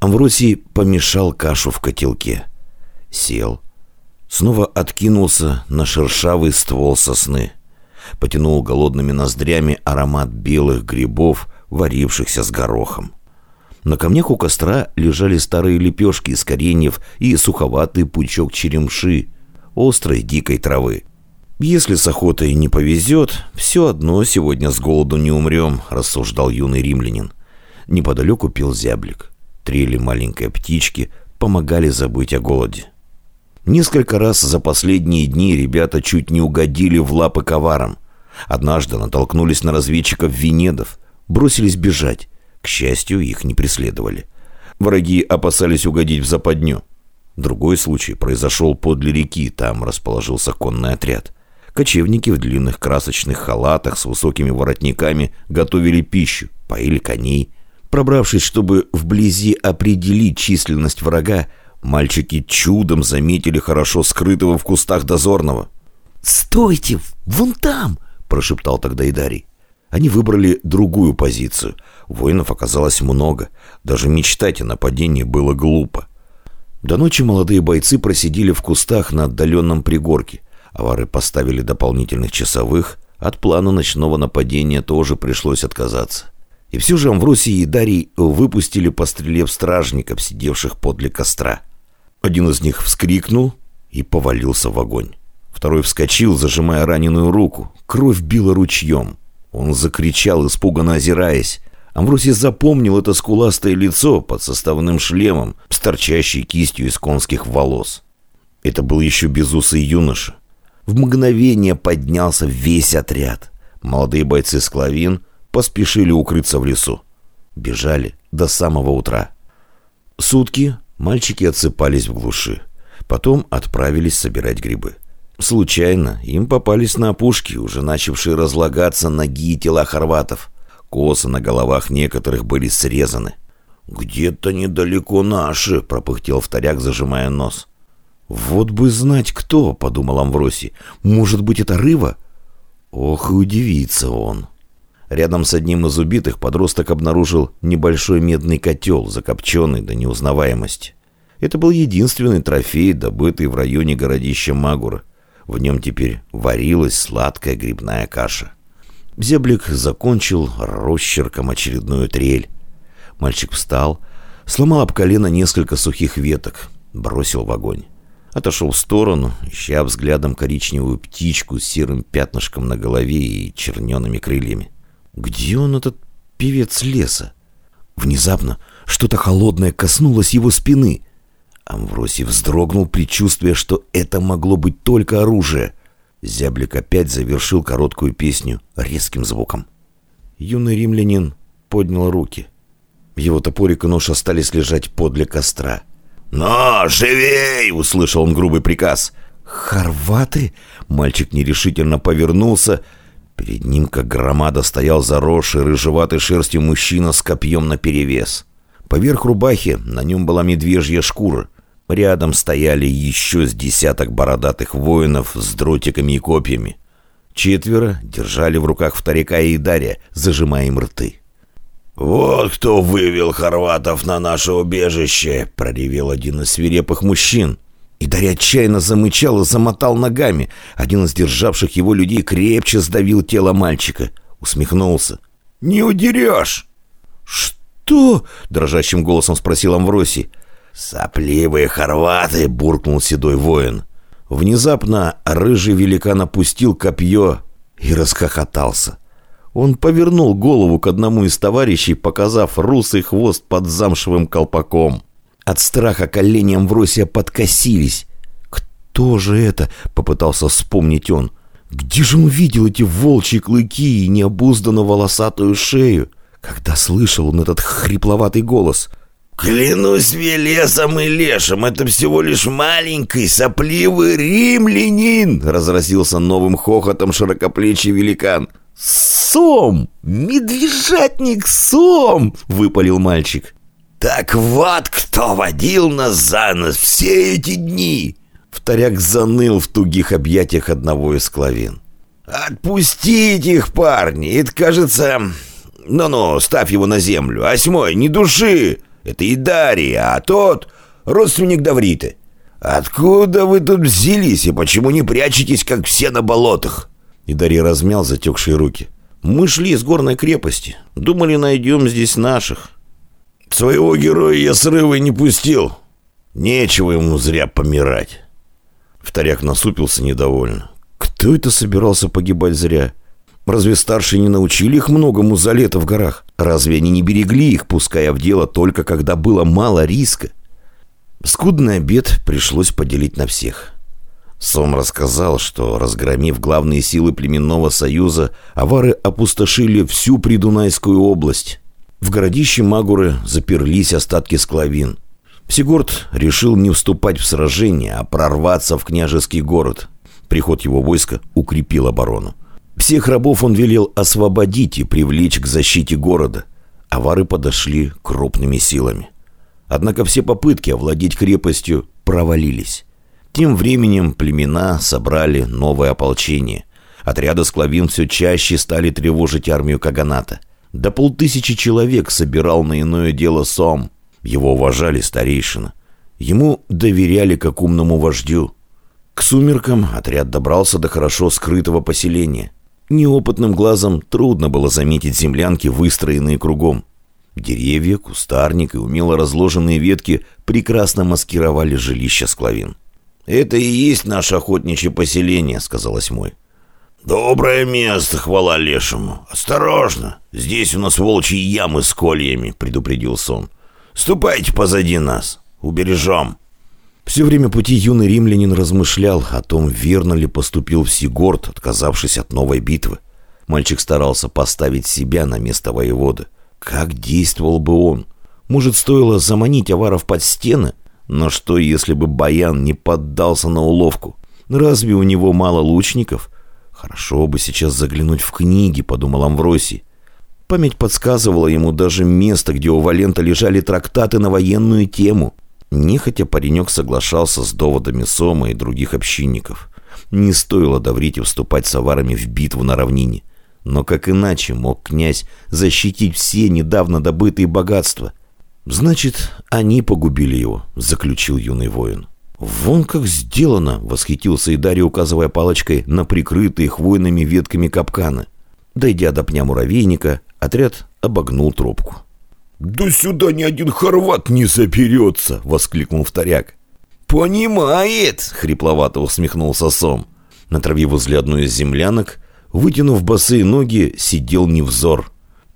Амвросий помешал кашу в котелке. Сел. Снова откинулся на шершавый ствол сосны. Потянул голодными ноздрями аромат белых грибов, варившихся с горохом. На камнях у костра лежали старые лепешки из кореньев и суховатый пучок черемши, острой дикой травы. «Если с охотой не повезет, все одно сегодня с голоду не умрем», — рассуждал юный римлянин. Неподалеку пил зяблик. Трели маленькие птички, помогали забыть о голоде. Несколько раз за последние дни ребята чуть не угодили в лапы коварам. Однажды натолкнулись на разведчиков Венедов, бросились бежать. К счастью, их не преследовали. Враги опасались угодить в западню. Другой случай произошел подле реки, там расположился конный отряд. Кочевники в длинных красочных халатах с высокими воротниками готовили пищу, поили коней. Пробравшись, чтобы вблизи определить численность врага, мальчики чудом заметили хорошо скрытого в кустах дозорного. «Стойте! Вон там!» – прошептал тогда Идарий. Они выбрали другую позицию. Воинов оказалось много. Даже мечтать о нападении было глупо. До ночи молодые бойцы просидели в кустах на отдаленном пригорке – Авары поставили дополнительных часовых, от плана ночного нападения тоже пришлось отказаться. И все же Амвросий и Дарий выпустили по стреле в стражников, сидевших подле костра. Один из них вскрикнул и повалился в огонь. Второй вскочил, зажимая раненую руку. Кровь била ручьем. Он закричал, испуганно озираясь. Амвросий запомнил это скуластое лицо под составным шлемом с торчащей кистью из конских волос. Это был еще безусый юноша. В мгновение поднялся весь отряд. Молодые бойцы Склавин поспешили укрыться в лесу. Бежали до самого утра. Сутки мальчики отсыпались в глуши. Потом отправились собирать грибы. Случайно им попались на опушки, уже начавшие разлагаться ноги и тела хорватов. Косы на головах некоторых были срезаны. «Где-то недалеко наши», — пропыхтел вторяк, зажимая нос. «Вот бы знать кто», — подумал Амвросий. «Может быть, это Рыва?» Ох, и удивится он. Рядом с одним из убитых подросток обнаружил небольшой медный котел, закопченный до неузнаваемости. Это был единственный трофей, добытый в районе городища Магура. В нем теперь варилась сладкая грибная каша. Зеблик закончил росчерком очередную трель. Мальчик встал, сломал об колено несколько сухих веток, бросил в огонь. Отошел в сторону, ища взглядом коричневую птичку с серым пятнышком на голове и чернеными крыльями. Где он, этот певец леса? Внезапно что-то холодное коснулось его спины. Амвросий вздрогнул, предчувствуя, что это могло быть только оружие. Зяблик опять завершил короткую песню резким звуком. Юный римлянин поднял руки. Его топорик и нож остались лежать подле костра. «Но, живей!» — услышал он грубый приказ. «Хорваты?» — мальчик нерешительно повернулся. Перед ним, как громада, стоял заросший рыжеватой шерстью мужчина с копьем наперевес. Поверх рубахи на нем была медвежья шкура. Рядом стояли еще с десяток бородатых воинов с дротиками и копьями. Четверо держали в руках вторяка и Дарья, зажимая им рты. «Вот кто вывел хорватов на наше убежище!» — проревел один из свирепых мужчин. И Дарья отчаянно замычал и замотал ногами. Один из державших его людей крепче сдавил тело мальчика. Усмехнулся. «Не удерешь!» «Что?» — дрожащим голосом спросил Амвросий. «Сопливые хорваты!» — буркнул седой воин. Внезапно рыжий великан опустил копье и расхохотался. Он повернул голову к одному из товарищей, показав русый хвост под замшевым колпаком. От страха колени Амвросия подкосились. «Кто же это?» — попытался вспомнить он. «Где же он видел эти волчьи клыки и необузданно волосатую шею?» Когда слышал он этот хрипловатый голос — «Клянусь Велесом и Лешем, это всего лишь маленький сопливый римлянин!» Разразился новым хохотом широкоплечий великан. «Сом! Медвежатник Сом!» — выпалил мальчик. «Так вот, кто водил нас за нос все эти дни!» Вторяк заныл в тугих объятиях одного из клавин. «Отпустите их, парни! Это, кажется... Ну-ну, ставь его на землю! Осьмой, не души!» Это и Дарья, а тот родственник Давриты. Откуда вы тут взялись и почему не прячетесь, как все на болотах?» И Дарья размял затекшие руки. «Мы шли из горной крепости. Думали, найдем здесь наших». «Своего героя я с Рывой не пустил. Нечего ему зря помирать». Вторяк насупился недовольно. Кто это собирался погибать зря? Разве старшие не научили их многому за лето в горах? Разве они не берегли их, пуская в дело только когда было мало риска? Скудный обед пришлось поделить на всех. Сом рассказал, что, разгромив главные силы племенного союза, авары опустошили всю Придунайскую область. В городище Магуры заперлись остатки склавин. Сигурд решил не вступать в сражение, а прорваться в княжеский город. Приход его войска укрепил оборону. Всех рабов он велел освободить и привлечь к защите города. Авары подошли крупными силами. Однако все попытки овладеть крепостью провалились. Тем временем племена собрали новое ополчение. Отряды склавин все чаще стали тревожить армию Каганата. До полтысячи человек собирал на иное дело Сом. Его уважали старейшина. Ему доверяли как умному вождю. К сумеркам отряд добрался до хорошо скрытого поселения. Неопытным глазом трудно было заметить землянки, выстроенные кругом. Деревья, кустарник и умело разложенные ветки прекрасно маскировали жилище склавин. «Это и есть наше охотничье поселение», — сказалось мой. «Доброе место, хвала лешему. Осторожно, здесь у нас волчьи ямы с кольями», — предупредил сон. «Ступайте позади нас, убережем». Все время пути юный римлянин размышлял о том, верно ли поступил Всегорд, отказавшись от новой битвы. Мальчик старался поставить себя на место воеводы. Как действовал бы он? Может, стоило заманить аваров под стены? Но что, если бы Баян не поддался на уловку? Разве у него мало лучников? Хорошо бы сейчас заглянуть в книги, подумал Амвросий. Память подсказывала ему даже место, где у Валента лежали трактаты на военную тему. Нехотя паренек соглашался с доводами Сома и других общинников. Не стоило Даврите вступать с аварами в битву на равнине. Но как иначе мог князь защитить все недавно добытые богатства? «Значит, они погубили его», — заключил юный воин. «Вон как сделано!» — восхитился Идарий, указывая палочкой на прикрытые хвойными ветками капканы. Дойдя до пня муравейника, отряд обогнул тропку. «Да сюда ни один хорват не заберется!» — воскликнул вторяк. «Понимает!» — хрипловато усмехнулся Сом. На траве возле одной из землянок Вытянув босые ноги, сидел невзор.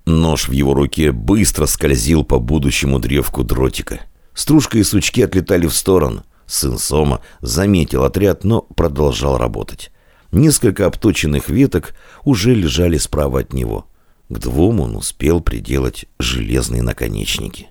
Нож в его руке быстро скользил по будущему древку дротика. Стружка и сучки отлетали в сторону. Сын Сома заметил отряд, но продолжал работать. Несколько обточенных веток уже лежали справа от него. К двум он успел приделать железные наконечники.